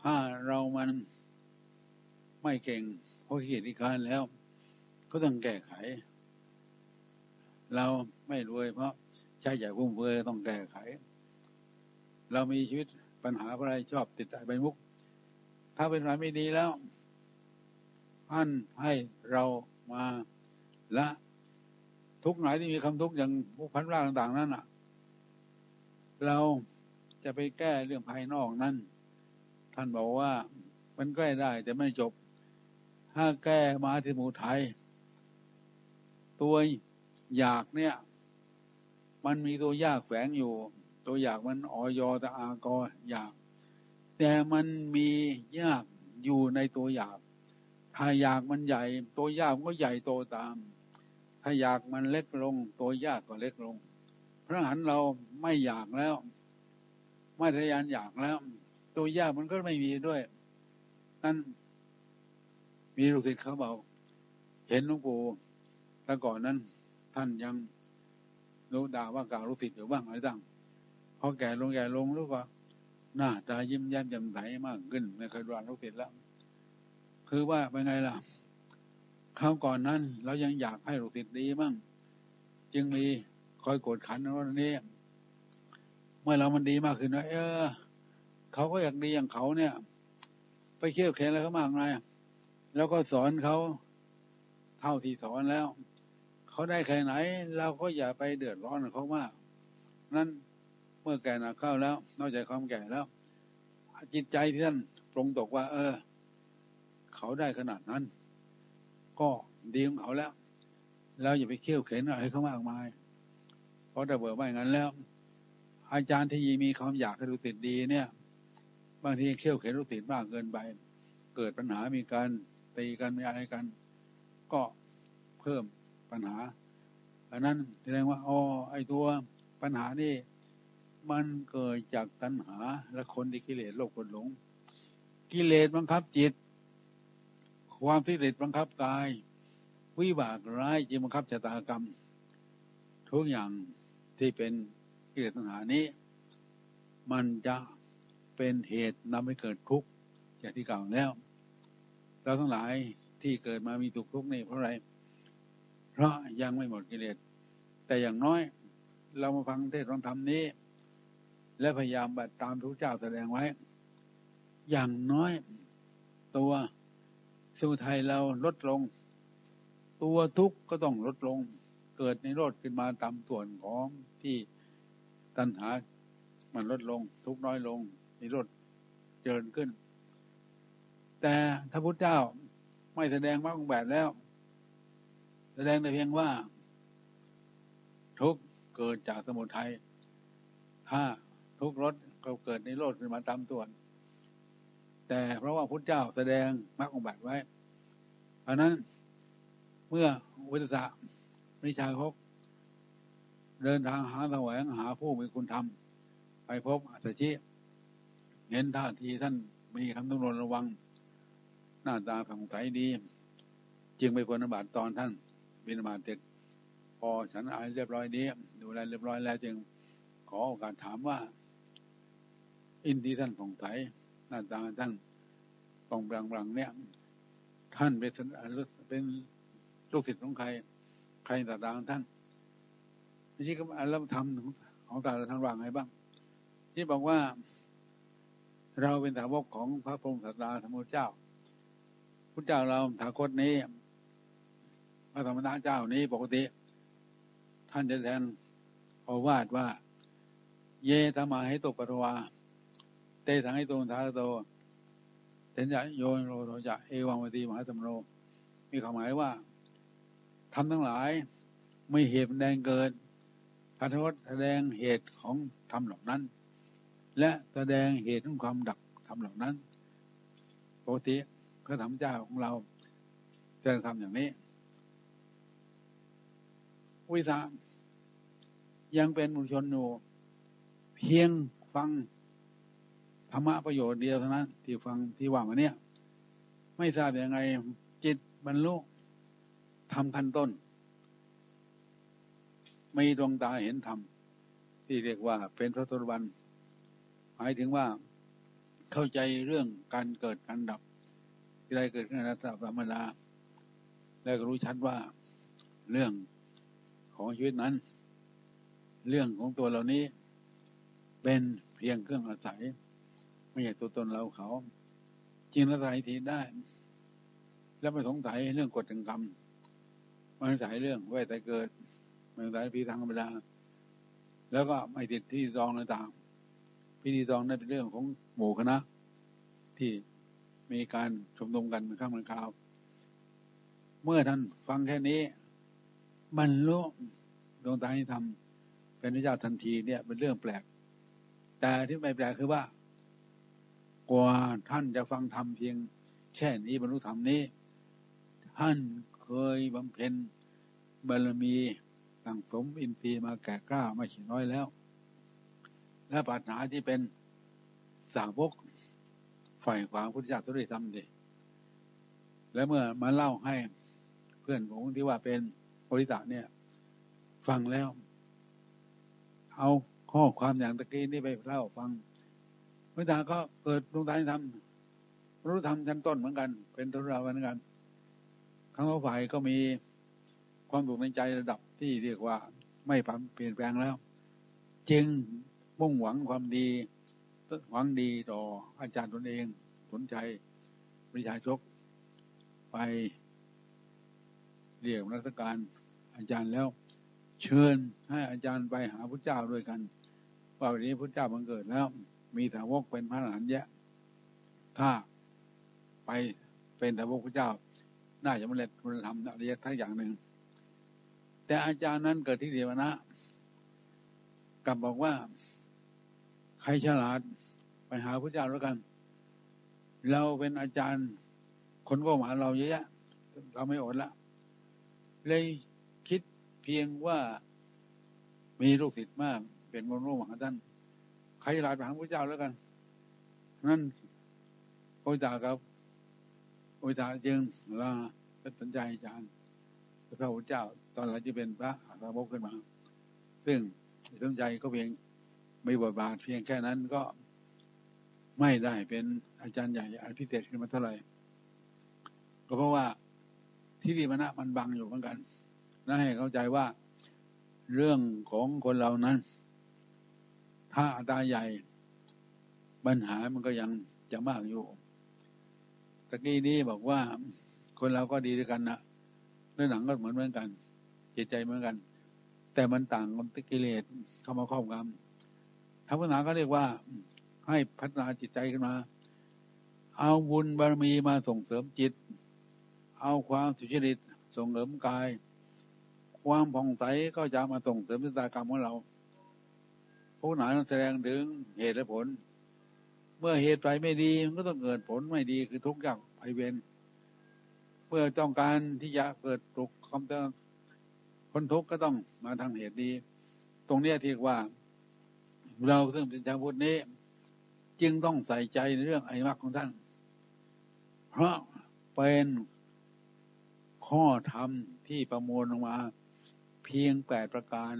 ถ้าเรามันไม่เก่ง พราะเหตุการแล้ว ก็ต้องแก้ไข เราไม่รวยเพราะใช้ใหญ่พุ่มเฟือยต้องแก้ไข เรามีชีวิตปัญหาอะไรชอบติดใจใบมุก ถ้าเป็นอะไรไม่ดีแล้วท่านให้เรามาละทุกไหนที่มีคำทุกอย่างพวกพันร่างต่าง ๆ นั้นอะ เราจะไปแก้เรื่องภายนอกนั้น ท่านบอกว่ามันแก้ได้แต่ไม่จบ ถ้าแก้มาที่หมู่ไทย ตัวอยากเนี่ย มันมีตัวยากแฝงอยู่ ตัวอยากมันออยตะอากออยาก แต่มันมียากอยู่ในตัวอยาก ถ้าอยากมันใหญ่ ตัวยากมันก็ใหญ่โตตาม ถ้าอยากมันเล็กลง ตัวยากก็เล็กลง พระหันเราไม่อยากแล้ว ไม่ทะยานอยากแล้ว ตัวยากมันก็ไม่มีด้วยนั่น มีลูกศิษย์เขาบอกเห็นหลวงปู่แต่ก่อนนั้น ท่านยังรู้ด่าว่ากล่าวลูกศิษย์อยู่บ้างอะไรต่างพอแก่ลงแก่ลงรู้ว่าหน้าตายิ้มแย้มแจ่มใสมากขึ้นไม่เคยด่าลูกศิษย์แล้ว คือว่าเป็นไงล่ะคราวก่อนนั้น เรายังอยากให้ลูกศิษย์ดีมั่งจึงมีคอยกดขันวันนี้เมื่อเรามันดีมากขึ้นว่าเออ เขาก็อยากดีอย่างเขาเนี่ย ไปเขี่ยวเข็นอะไรเขามากมาย แล้วก็สอนเขาเท่าที่สอนแล้ว เขาได้แค่ไหน เราก็อย่าไปเดือดร้อนเขามาก นั้นเมื่อแก่หนักเข้าแล้ว นอกจากความแก่แล้ว จิตใจที่ท่านปรงตกว่า เออ เขาได้ขนาดนั้น ก็ดีของเขาแล้วแล้วอย่าไปเขี่ยวเข็นอะไรเขามากมาย เพราะถ้าเบื่อไม่งั้นแล้ว อาจารย์ที่มีความอยากให้ลูกศิษย์ดีเนี่ย บางทีเขี่ยวเข็นลูกศิษย์มากเกินไป เกิดปัญหามีการ ตีกันมีอะไรกัน ก็เพิ่มปัญหาอันนั้นแสดงว่าอ๋อไอตัวปัญหานี่มันเกิดจากตัณหาและคนที่กิเลสโลกคนหลง กิเลสบังคับจิต ความที่เด็ดบังคับกาย วิบากร้ายจิตบังคับชะตากรรม ทุกอย่างที่เป็นกิเลสตัณหานี้ มันจะเป็นเหตุนำให้เกิดทุกข์อย่างที่กล่าวแล้ว เราทั้งหลายที่เกิดมามีทุกข์ทุกข์นี่เพราะอะไร เพราะยังไม่หมดกิเลส แต่อย่างน้อย เรามาฟังเทศน์ฟังธรรมนี้ และพยายามบัตตามทุกเจ้าแสดงไว้ อย่างน้อย ตัวสมุทัยเราลดลง ตัวทุกข์ก็ต้องลดลง เกิดในโลดขึ้นมาตามส่วนของที่ตัณหา มันลดลง ทุกน้อยลงในโลดเจริญขึ้น แต่ถ้าพุทธเจ้าไม่แสดงมรรคองแบบแล้ว แสดงแต่เพียงว่า ทุกเกิดจากสมุทัยถ้าทุกรถก็เกิดในโลดขึ้นมาตามส่วน แต่เพราะว่าพุทธเจ้าแสดงมรรคองบัตไว้ เพราะนั้นเมื่อวิทยาวิชาพกเดินทางหาแสวงหาผู้มีคุณธรรม ไปพบอัตชิ เห็นท่าทีท่านมีคำต้องรนระวัง หน้าตาผ่องใสดี จึงไปพนบาตตอนท่านบินบาตเด็กพอฉันอายเรียบร้อยดีดูแลเรียบร้อยแล้วจึงขอโอกาสถามว่า อินที่ท่านผ่องใสหน้าตาท่านปองบางบางเนี่ย ท่านเป็นเป็นลูกศิษย์ของใคร ใครตาตาท่านไม่ใช่ก็แล้วทำของตาเราทางว่างไงบ้าง ที่บอกว่า เราเป็นสาวกของพระพรหมศาสดาธรรมเจ้า พุทธเจ้าเราถาคตนี้พระธรรมนาเจ้านี้ปกติ ท่านจะแทนโอวาดว่า เยธรรมาให้ตกปฐวาเตทังให้ตนทาโตเห็นจะโยนโรโรจะเอวังวตีมหาธรรมโร มีความหมายว่าทำทั้งหลายไม่เหตุแดงเกิดพัทวแสดงเหตุของธรรมเหล่านั้น และแสดงเหตุของความดับธรรมเหล่านั้นปกติ พระธรรมเจ้าของเราจะทำอย่างนี้ วิสายังเป็นมุชนอยู่เพียงฟังธรรมะประโยชน์เดียวเท่านั้น ที่ฟังที่ว่ามาเนี้ยไม่ทราบยังไง จิตบรรลุทำขั้นต้น ไมีดวงตาเห็นธรรมที่เรียกว่าเป็นพระตุบันหมายถึงว่าเข้าใจเรื่องการเกิดการดับ ที่ได้เกิดขึ้นในระดับธรรมดาแล้วก็รู้ชัดว่าเรื่องของชีวิตนั้น เรื่องของตัวเรานี้ เป็นเพียงเครื่องอาศัย ไม่ใช่ตัวตนเราเขาจริงละสัยทีได้ แล้วไม่สงสัยเรื่องกฎแห่งกรรมไม่สงสัยเรื่องไว้แต่เกิดไม่สงสัยพีทางธรรมดา แล้วก็ไม่ติดที่ซองต่างพิธีซองนั้นเป็นเรื่องของหมู่คณะที่ มีการชุมนุมกันเป็นข้างเป็นคราว เมื่อท่านฟังแค่นี้บรรลุดวงตาที่ทำเป็นพระเจ้าทันทีเนี่ยเป็นเรื่องแปลก แต่ที่ไม่แปลกคือว่า กว่าท่านจะฟังธรรมเพียง แค่นี้บรรลุธรรมนี้ ท่านเคยบำเพ็ญบารมีสั่งสมอินทรีย์มาแก่กล้าม่ฉีน้อยแล้ว และปัญหาที่เป็นสาวก ฝ่ายขวาพุทธเจ้าตัวได้ทำดีและเมื่อมาเล่าให้เพื่อนของที่ว่าเป็นบริษัทเนี่ย ฟังแล้ว เอาข้อความอย่างตะกี้นี่ไปเล่าฟังพุทธาก็เกิดดวงตาทำรู้ธรรมชั้นต้นเหมือนกัน เป็นตุราเหมือนกันทั้งฝ่ายก็มีความถูกในใจระดับที่เรียกว่าไม่เปลี่ยนแปลงแล้ว จึงมุ่งหวังความดี หวังดีต่ออาจารย์ตนเองสนใจปริชาชกไปเรียกรัชการอาจารย์แล้ว เชิญให้อาจารย์ไปหาพระเจ้าด้วยกันว่าวันนี้พระเจ้าบังเกิดแล้ว มีถาวกเป็นพระอรหันต์เยอะถ้าไปเป็นถาวกพระเจ้า น่าจะมาเล็ดคุณธรรมอริยทั้งอย่างหนึ่ง แต่อาจารย์นั้นเกิดที่เดียวนะกลับบอกว่า ใครฉลาดไปหาพระเจ้าแล้วกัน เราเป็นอาจารย์ คนก็มาเราเยอะแยะเราไม่อดละเลยคิดเพียงว่ามีลูกศิษย์มาก เป็นมนุษย์มหาท่านใครฉลาดไปหาพระเจ้าแล้วกันนั่นพระเจ้าครับพระเจ้าจึงลาสนใจอาจารย์พระพุทธเจ้า ตอนหลังจะเป็นพระสาวกขึ้นมา ซึ่งสนใจก็เพียง ม่บทบาทเพียงแค่นั้นก็ไม่ได้เป็นอาจารย์ใหญ่อาพิเศษขึ้นมาเท่าไหร่ก็เพราะว่าที่ดีมณะมันบังอยู่เหมือนกันน่าให้เข้าใจว่าเรื่องของคนเรานั้น ถ้าตาใหญ่ ปัญหามันก็ยังจะมากอยู่ตะกี้นี้บอกว่าคนเราก็ดีด้วยกันนะเนื้อหนังก็เหมือนเหมือนกันจิตใจเหมือนกัน แต่มันต่างกันกิเลสเข้ามาครอบงำ ทางพุทธศาสนาก็เรียกว่าให้พัฒนาจิตใจขึ้นมา เอาบุญบารมีมาส่งเสริมจิต เอาความสุจริตส่งเสริมกาย ความผ่องใสก็จะมาส่งเสริมจิตกรรมของเราผู้หนาแสดงถึงเหตุและผล เมื่อเหตุไปไม่ดีมันก็ต้องเกิดผลไม่ดีคือทุกข์ยากไปเวนเมื่อต้องการที่จะเกิดทุกความเตือนคนทุกข์ก็ต้องมาทางเหตุดี ตรงนี้ที่ว่า เราซึ่งเป็นชาวพุทธนี้ จึงต้องใส่ใจในเรื่องไอ้มรรคของท่าน เพราะเป็นข้อธรรมที่ประมวลออกมา เพียงแปดประการ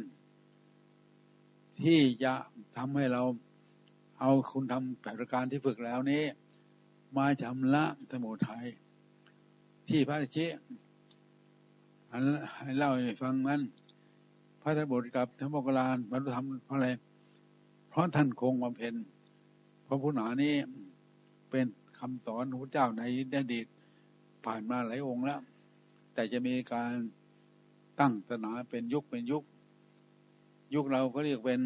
ที่จะทำให้เราเอาคุณทำแปดประการที่ฝึกแล้วนี้ มาชำระสมุทัยที่พระเจ้ให้เล่าให้ฟังนั้น พระธรรมบุตรกับธรรมกรานบรรลุธรรมเพราะอะไร ราะท่านคงบำเพ็ญพระพุทธหานี้เป็นคำสอนพระเจ้าในอดีตผ่านมาหลายองค์แล้ว แต่จะมีการตั้งศาสนาเป็นยุคเป็นยุค ยุคเราก็เรียกเป็น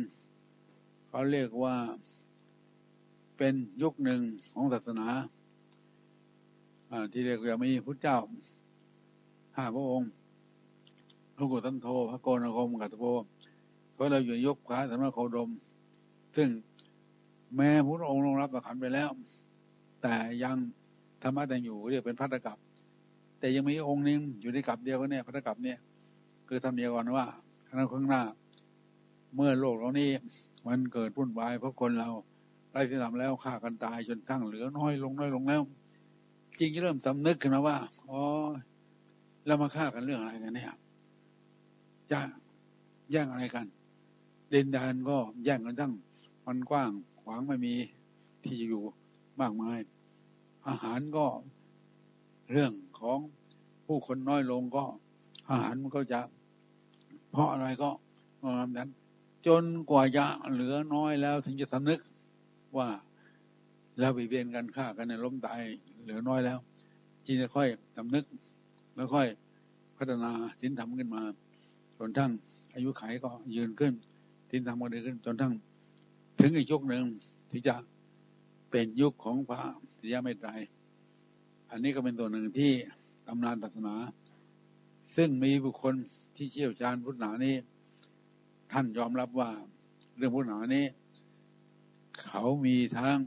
เขาเรียกว่าเป็นยุคหนึ่งของศาสนาที่เรียกว่ามีพุทธเจ้าห้าพระองค์พระกุตันโทพระโกนคมกัตโพเพราะเราอยู่ยกพระสมณโคดม ซึ่งแม้พระองค์ลงรับประคันไปแล้ว แต่ยังธรรมะแต่อยู่เรียกเป็นพัตกับ แต่ยังมีองค์นึงอยู่ในกับเดียวกันเนี่ยพัตกับเนี่ย คือทำเดียวกันว่าข้างหน้าเมื่อโลกเรานี้มันเกิดพุ่นวายเพราะคนเราไร้ที่ทำแล้วฆ่ากันตายจนทั้งเหลือน้อยลงน้อยลงแล้ว จริงจะเริ่มสำนึกขึ้นมาว่าอ๋อเรามาฆ่ากันเรื่องอะไรกันเนี่ยจะแย่งอะไรกันเดินดานก็แย่งกันทั้ง มันกว้างขวางไม่มีที่จะอยู่มากมาย อาหารก็เรื่องของผู้คนน้อยลงก็อาหารมันก็จะ เพราะอะไรก็ตามนั้น จนกว่าจะเหลือน้อยแล้ว ถึงจะสำนึกว่าแล้วไปเวียนกันฆ่ากันในล้มตายเหลือน้อยแล้วจีจะค่อยสำนึก แล้วค่อยพัฒนาสินธรรมขึ้นมา จนทั้งอายุไขก็ยืนขึ้นสินธรรมก็เดินขึ้น จนทั้ง ถึงอีกยุคหนึ่งที่จะเป็นยุคของพระสิยาไม่ตรอันนี้ก็เป็นตัวหนึ่งที่ตำนานศาสนา ซึ่งมีบุคคลที่เชี่ยวชาญพุทธนานี้ ท่านยอมรับว่าเรื่องพุทธนานี้ เขามีทั้ง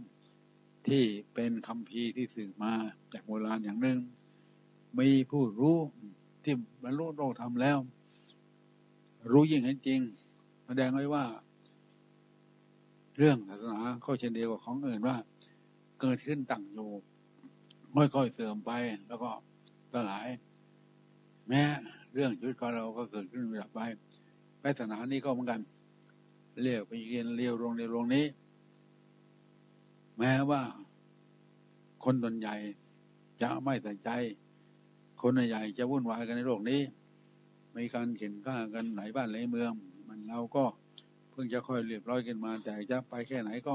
ที่เป็นคำพีที่สื่อมาจากโบราณอย่างหนึ่ง มีผู้รู้ที่บรรลุโลกธรรมแล้ว รู้ยิ่งเห็นจริง แสดงไว้ว่า เรื่องศาสนาก็เช่นเดียวกับของอื่นว่า เกิดขึ้นตั้งอยู่ไม่ค่อยเสื่อมไปแล้วก็สลาย แม้เรื่องชีวิตของเราก็เกิดขึ้นดับไปศาสนานี้ก็เหมือนกันเรียกไปเรียนเรียวโรงในโรงนี้ แม้ว่า คนตนใหญ่จะไม่ใส่ใจ คนใหญ่จะวุ่นวายกันในโลกนี้ มีการเข็นฆ่ากันไหนบ้านไหนเมือง มันเราก็ เพิ่งจะค่อยเรียบร้อยกันมา แต่จะไปแค่ไหนก็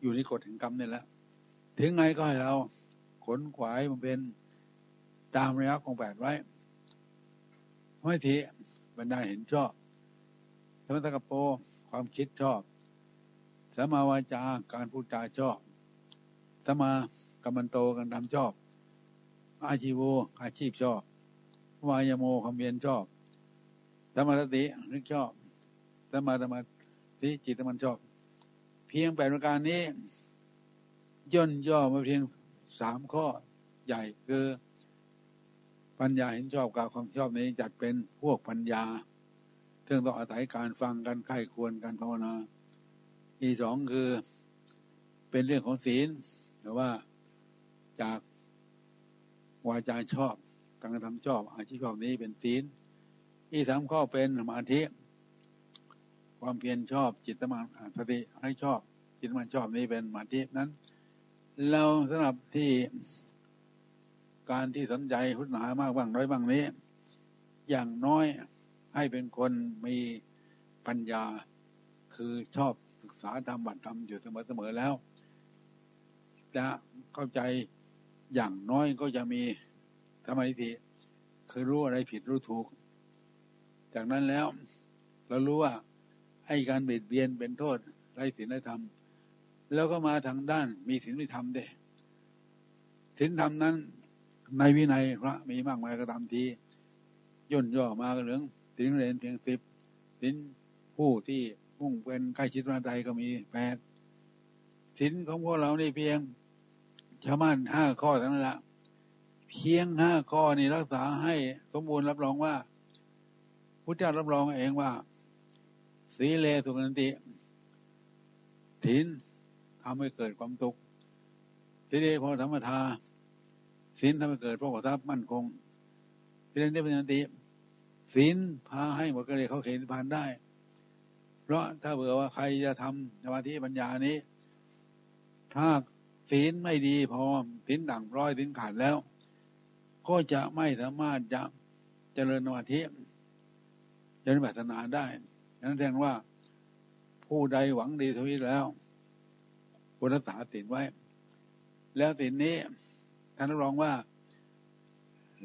อยู่ในกฎแห่งกรรมนี่แหละ ถึงไงก็ให้เราขนขวายมันเป็นตามระยะของแปดไว้ไม่ทีบรรดาเห็นชอบสมตะกโปความคิดชอบสมาวาจาการพูดจาชอบสมากรรมันโตกันทำชอบ อาชีโวอาชีพชอบ วายโมคำเวียนชอบสมาสตินึกชอบ สมาธรรมติจิตมันชอบ เพียงแปดประการนี้ ย่นย่อมาเพียงสามข้อใหญ่คือปัญญาเห็นชอบกับความชอบนี้จัดเป็นพวกปัญญาซึ่งต้องอาศัยการฟังกันไข้ควรการภาวนาอีสองคือเป็นเรื่องของศีลหรือว่าจากวาจาชอบการกระทำชอบอาชีพชอบนี้เป็นศีลอีสามข้อเป็นสมาธิ ความเพียรชอบจิตมันสติให้ชอบ จิตมันชอบนี้เป็นมาธินั้น เราสำหรับที่การที่สนใจพุทธนามากบ้างน้อยบ้างนี้ อย่างน้อยให้เป็นคนมีปัญญาคือชอบศึกษาธรรมบัตรธรรมอยู่เสมอๆแล้ว จะเข้าใจอย่างน้อยก็จะมีธรรมนิธิคือรู้อะไรผิดรู้ถูก จากนั้นแล้ว เรารู้ว่า ไอ้การเบียดเบียนเป็นโทษไรศีลไรธรรม แล้วก็มาทางด้านมีศีลมีธรรมเด้ศีลธรรมนั้น ในวินัยพระมีมากมายก็ตามทีย่นย่อมาเหลืองศีลเรียนเพียงสิบศีลผู้ที่มุ่งเป็นใกล้ชิดวันใดก็มีแปดศีลของพวกเรานี่เพียงชาวบ้านห้าข้อทั้งนั้นละเพียงห้าข้อนี่รักษาให้สมบูรณ์รับรองว่าพุทธเจ้ารับรองเองว่า สีเลสุนันติถินทำให้เกิดความตุกสีเลพอธรรมทาศีลทำให้เกิดพระกทรัพย์มั่นคงสีเลนได้เป็นนันติศีลพาให้หมดกระเลยเขาเข็นผ่านได้ เพราะถ้าเผื่อว่าใครจะทำสมาธิปัญญานี้ ถ้าศีลไม่ดีพอศีลดั่งร้อยศีลขาดแล้ว ก็จะไม่สามารถจะเจริญสมาธิเจะปรารถนาได้ นั้นแทนว่าผู้ใดหวังดีทวีแล้วควรรักษาศีลไว้ แล้วศีลนี้ท่านรองว่า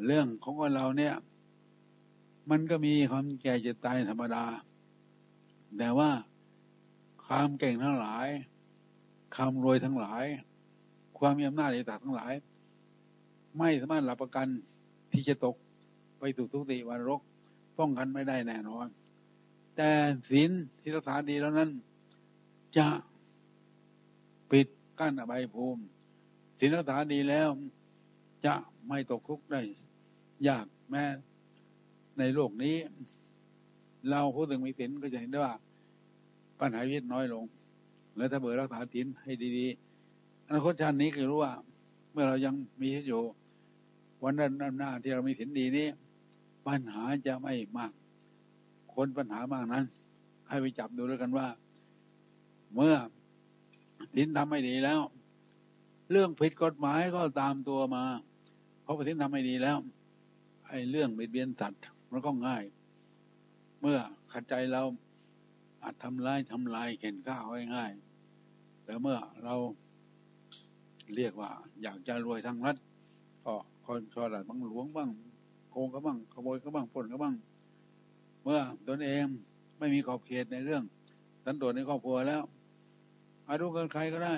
เรื่องของคนเราเนี่ย มันก็มีความแก่จ็บตายธรรมดา แต่ว่าความเก่งทั้งหลาย ความรวยทั้งหลาย ความมีอำนาจในต่างทั้งหลาย ไม่สามารถหลับประกันที่จะตกไปถูกทุกติวันรก ป้องกันไม่ได้แน่นอน แต่ศีลที่รักษาดีแล้วนั้น จะปิดกั้นอบายภูมิศีลรักษาดีแล้ว จะไม่ตกคุกได้ยากแม้ในโลกนี้ เราพูดถึงมีศีลก็จะเห็นได้ว่า ปัญหาวิตน้อยลง แล้วถ้าเบื่อรักษาศีลให้ดีๆอนาคตชาตินี้คือรู้ว่า เมื่อเรายังมีชีวิตอยู่วันนั้นหน้าที่เรามีศีลดีนี้ปัญหาจะไม่มาก คนปัญหามากนั้น ให้ไปจับดูแล้วกันว่า เมื่อศีลทำไม่ดีแล้ว เรื่องผิดกฎหมายก็ตามตัวมา เพราะศีลทำไม่ดีแล้วไอ้เรื่องเบียดเบียนสัตว์มันก็ง่าย เมื่อขัดใจเราอาจทำลายทำลายเข็นข้าวง่ายๆแต่เมื่อเราเรียกว่า อยากจะรวยทั้งรัฐก็คอนชอดัดบังหลวงบ้างโกงก็บ้างขโมยก็บ้างปล้นก็บ้าง เมื่อตนเองไม่มีขอบเขตในเรื่องสันโดษในครอบครัวแล้วอาดูเกินใครก็ได้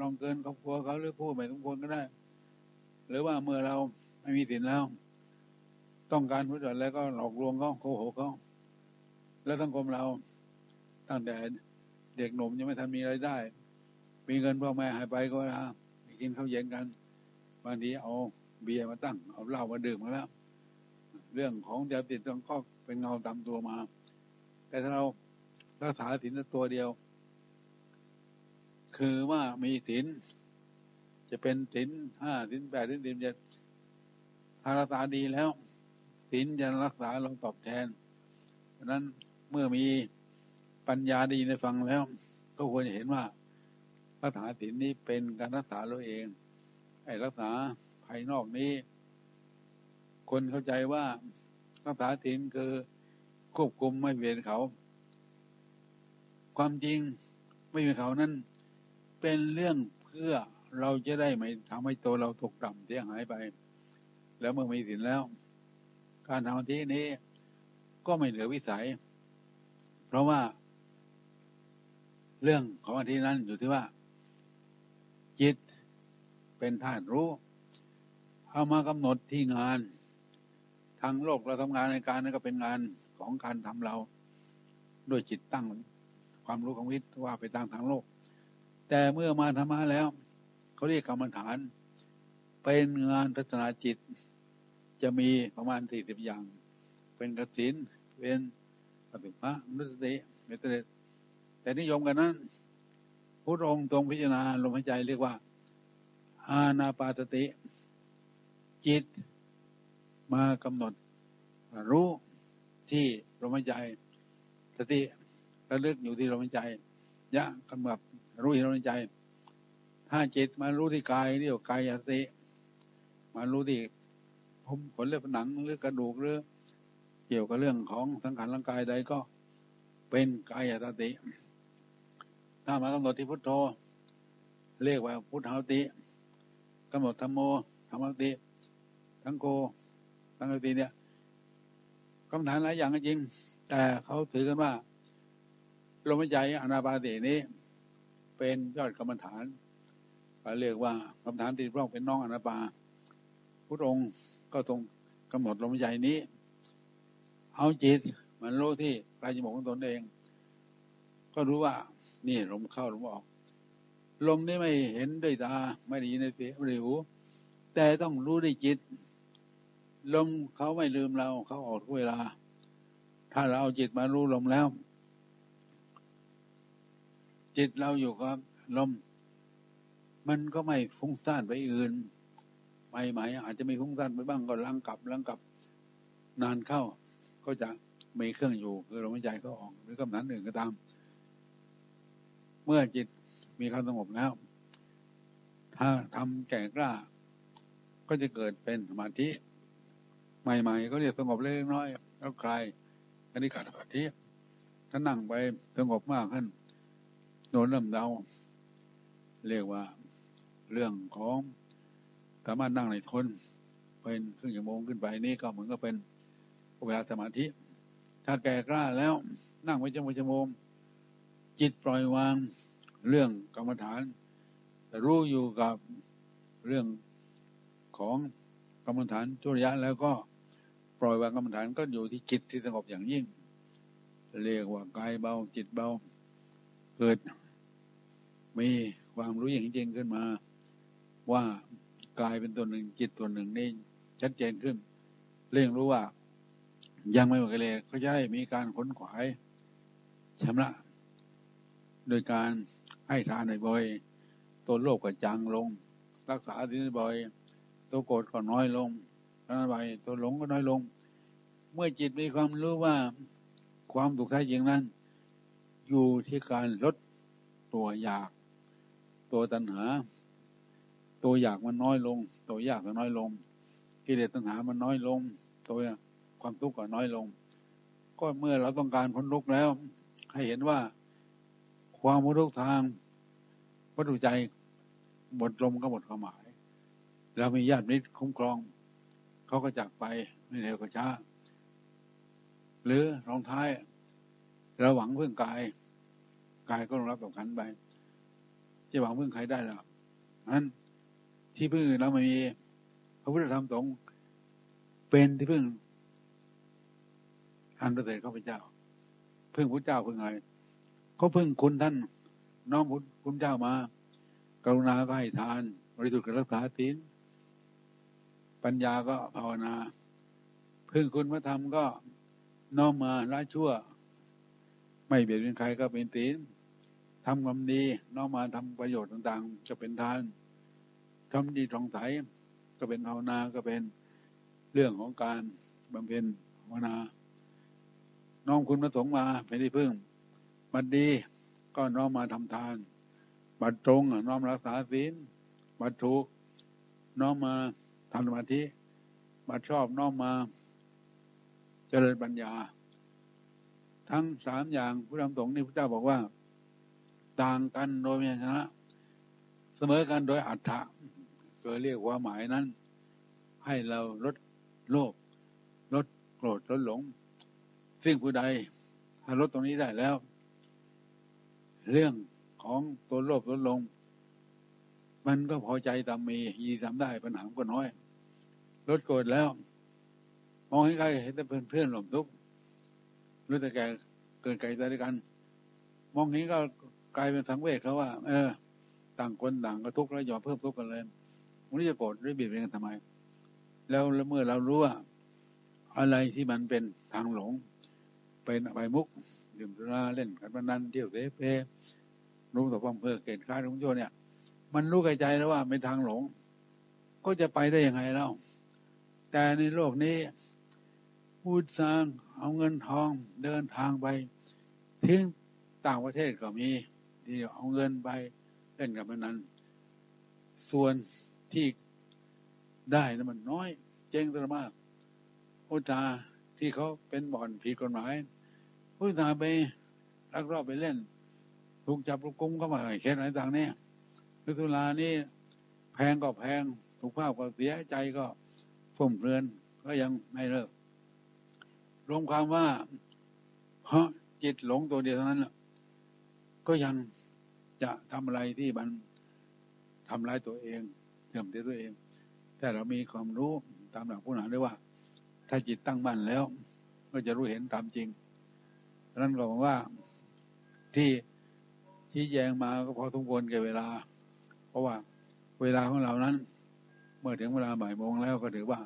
ลองเกินครอบครัวเขาหรือผู้ไม่สมควรก็ได้ หรือว่าเมื่อเราไม่มีสินแล้ว ต้องการผู้จัดแล้วก็หลอกลวงเขาโกหกเขาแล้วสังคมเรา ตั้งแต่เด็กหนุ่มยังไม่ทันมีไรายได้ มีเงินพ่อแม่หายไปก็นะกินข้าวเย็นกันบางทีเอาเบียร์มาตั้ง เอาเหล้ามาดื่มมาแล้ว เรื่องของยาติดต้องก็ เป็นเงาตามตัวมา แต่ถ้าเรารักษาสินตัวเดียว คือว่ามีสินจะเป็นสินห้าสินแปดสินสินจะถ้ารักษาดีแล้วสินจะรักษาลงตอบแทนเพราะนั้นเมื่อมีปัญญาดีในฟังแล้ว ก็ควรจะเห็นว่ารักษาศีลนี้เป็นการรักษาเราเอง ไอ้รักษาภายนอกนี้ คนเข้าใจว่า รักษาศีลคือควบคุมไม่เวียนเขา ความจริงไม่เป็นเขานั้น เป็นเรื่องเพื่อเราจะได้ไม่ทำให้ตัวเราตกต่ำเสียหายไป แล้วเมื่อมีศีลแล้ว การทำที่นี้ก็ไม่เหลือวิสัย เพราะว่า เรื่องของอันที่นั้นอยู่ที่ว่า จิตเป็นธาตุรู้เอามากำหนดที่งาน ทางโลกเราทำงานในการนั้นก็เป็นงานของการทำเราด้วยจิตตั้งความรู้ของวิทย์ว่าไปตามทางโลก แต่เมื่อมาธรรมะแล้วเขาเรียกกรรมฐาน เป็นงานพัฒนาจิต จะมีประมาณสี่สิบอย่าง เป็นกสินเป็นปฏิภะนุสติเมตเตแต่นิยมกันนั้นพระองค์ทรงพิจารณาลมหายใจเรียกว่า อาณาปาตติ จิต มากำหนดรู้ที่ลมหายใจสติระลึกอยู่ที่ลมหายใจยะกำหนดรู้ที่ลมหายใจ ถ้าจิตมารู้ที่กายเรียกกายสติมารู้ที่ผมขนเลือดหนังหรือกระดูกหรือ เกี่ยวกับเรื่องของสังขารร่างกายใดก็เป็นกายสติ ถ้ามากำหนดที่พุทโธ เรียกว่าพุทธาติกำหนดธรรมโมธรรมติ ทั้งโก ทั้งติเนี่ยคำถามหลายอย่างจริง แต่เขาถือกันว่าลมหายใจอนาปาตินี้ เป็นยอดกรรมฐานเรียกว่ากรรมฐานที่ระองเป็นน้องอนาปาพุทธองค์ก็ตรงกำหนดลมหายใจนี้ เอาจิตมันรู้ที่ปลายจมูกของตนเอง ก็รู้ว่า นี่ลมเข้าลมออก ลมนี่ไม่เห็นด้วยตา ไม่ได้ยินในเสียงไม่ได้หูแต่ต้องรู้ด้วยจิต ลมเขาไม่ลืมเราเขาออกทุกเวลา ถ้าเราเอาจิตมารู้ลมแล้ว จิตเราอยู่กับลม มันก็ไม่ฟุ้งซ่านไปอื่นใหม่ๆอาจจะมีฟุ้งซ่านไปบ้างก็ลังกลับลังกลับนานเข้า ก็จะมีเครื่องอยู่คือลมหายใจก็ออกหรือกำนันอื่นก็ตาม เมื่อจิตมีความสงบแล้ว ถ้าทำแก่กล้า ก็จะเกิดเป็นสมาธิ ใหม่ๆก็เรียกสงบเล็กน้อยแล้วคลายอันนี้ขาดสมาธิถ้านั่งไปสงบมากขึ้นโดนเริ่มเดาเรียกว่าเรื่องของสามารถนั่งในทนเป็นครึ่งชั่วโมงขึ้นไปนี่ก็เหมือนก็เป็นเวลาสมาธิ ถ้าแก่กล้าแล้ว นั่งไปชั่วโมงชั่วโมงจิตปล่อยวาง เรื่องกรรมฐาน แต่รู้อยู่กับเรื่องของกรรมฐานจุรยะแล้วก็ ปล่อยวางกรรมฐานก็อยู่ที่จิตที่สงบอย่างยิ่ง เรียกว่ากายเบาจิตเบา เกิด มีความรู้อย่างจริงขึ้นมา ว่ากายเป็นตัวหนึ่งจิตตัวหนึ่งนี่ชัดเจนขึ้น เร่งรู้ว่า ยังไม่หมดกิเลสก็จะได้มีการขนขวายชำระโดยการให้ทานบ่อยๆตัวโลภก็จางลง รักษาที่บ่อย ตัวโกรธก็น้อยลง นั้นไปตัวหลงก็น้อยลง เมื่อจิตมีความรู้ว่าความถูกแท้จริงนั้น อยู่ที่การลดตัวอยาก ตัวตัณหา ตัวอยากมันน้อยลง ตัวอยากก็น้อยลงกิเลสตัณหามันน้อยลง ตัวความทุกข์ก็น้อยลง ก็เมื่อเราต้องการพ้นทุกข์แล้ว ให้เห็นว่าความพ้นทุกข์ทางวัตถุใจหมดลมก็หมดความหมาย เรามีญาติมิตรคุ้มครอง เขาก็จากไปไม่เร็วก็ช้า หรือรองท้ายเราหวังพึ่งกาย กายก็ต้องรับกับขันไป จะหวังพึ่งใครได้ล่ะนั้นที่พึ่งเราไม่มีพระพุทธธรรมสงฆ์เป็นที่พึ่งอันประเสริฐข้าพเจ้า พึ่งพระเจ้าพึ่งอะไรเขาพึ่งคุณท่าน น้อมคุณเจ้ามา กรุณาก็ให้ทาน บริสุทธิ์ก็รักษาศีล ปัญญาก็ภาวนาพึ่งคุณพระธรรมก็น้อมมาละชั่ว ไม่เบียดเบียนใครก็เป็นศีลทำความดีน้อมมาทำประโยชน์ต่างๆ จะเป็นทานทำดีตรงใสก็เป็นภาวนาก็เป็นเรื่องของการบำเพ็ญภาวนาน้อมคุณพระสงฆ์มาเป็นที่พึ่ง บัดดีก็น้อมมาทำทาน บัดตรงน้อมรักษาศีล บัดถูกน้อมมา ทำสมาธิบัดชอบน้อมมาเจริญปัญญา ทั้งสามอย่างพระธรรมสงฆ์นี่พระเจ้าบอกว่า ต่างกันโดยมีชนะ เสมอกันโดยอัฏฐะก็เรียกว่าหมายนั้น ให้เราลดโลภลดโกรธลดหลง ซึ่งผู้ใดถ้าลดตรงนี้ได้แล้ว เรื่องของตัวโลภลดลง มันก็พอใจตามมียีทำได้ปัญหาก็น้อย ลดโกรธแล้ว มองให้ใครเห็นแต่เพื่อนเพื่อนหลมทุกรู้แต่แกเกินไกลใจด้วยกัน มองเห็นก็กลายเป็นสังเวชเขาว่า เออ ต่างคนต่างก็ทุกข์แล้วยอมเพิ่มทุกข์กันเลยมันจะโกรธหรือบีบเบียนกันทำไม แล้วเมื่อเรารู้ว่า อะไรที่มันเป็นทางหลงเป็นไปมุกดื่มสุราเล่นกันพนันเที่ยวเสเพรู้ต่อความเพื่อเกิดค้ารุ่งโยเนี่ย มันรู้กใจแล้วว่าเป็นทางหลง ก็จะไปได้ยังไงเล่า แต่ในโลกนี้พูดสร้างเอาเงินทองเดินทางไปทิ้งต่างประเทศก็มีที่เอาเงินไปเล่นกับพนันส่วนที่ได้นะมันน้อย เจ๊งตัวมากอุตาที่เขาเป็นบ่อนผิดกฎหมายผู้ตาไปลักรอบไปเล่น ถูกจับลูกกุ้งก็มาเข็นอะไรต่างเนี่ยฤตุลานี่แพงก็แพงถูกภาพก็เสียใจก็ ฟุ่มเฟือนก็ยังไม่เลิกรวมความว่าเพราะจิตหลงตัวเดียวเท่านั้นก็ยังจะทำอะไรที่มันทำร้ายตัวเองเสื่อมเสียตัวเอง แต่เรามีความรู้ตามหลักผู้หนาด้วยว่า ถ้าจิตตั้งมั่นแล้ว ก็จะรู้เห็นตามจริงนั้นก็บอกว่าที่ที่แยงมาก็พอทุกคนแก่เวลา เพราะว่าเวลาของเรานั้น เมื่อถึงเวลาบ่ายโมงแล้วก็ถือว่า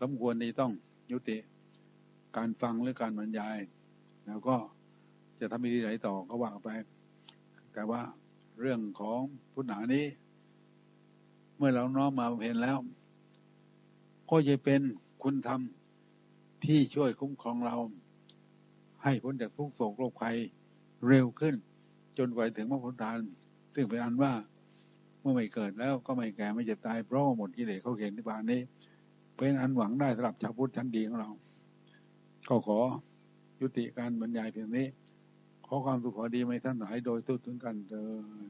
สมควรที่ต้องยุติการฟังหรือการบรรยาย แล้วก็จะทำมีไหนต่อก็ว่าไป แต่ว่าเรื่องของพุทธหนานี้ เมื่อเราน้อมมาเห็นแล้ว ก็จะเป็นคุณธรรมที่ช่วยคุ้มครองเรา ให้พ้นจากทุกโศกโรคภัยเร็วขึ้น จนกว่าถึงมรรคผลทาน ซึ่งเป็นอันว่า มื่อไม่เกิดแล้วก็ไม่แก่ไม่จะตายเพราะหมดกิเลสเขาเห็นที่บานนี้ เป็นอันหวังได้สำหรับชาวพุทธชั้นดีของเราก็ขอยุติการบรรยายเพียงนี้ ขอความสุขขอดีไม่ท่านหลายโดยทุกถึงกันเดิน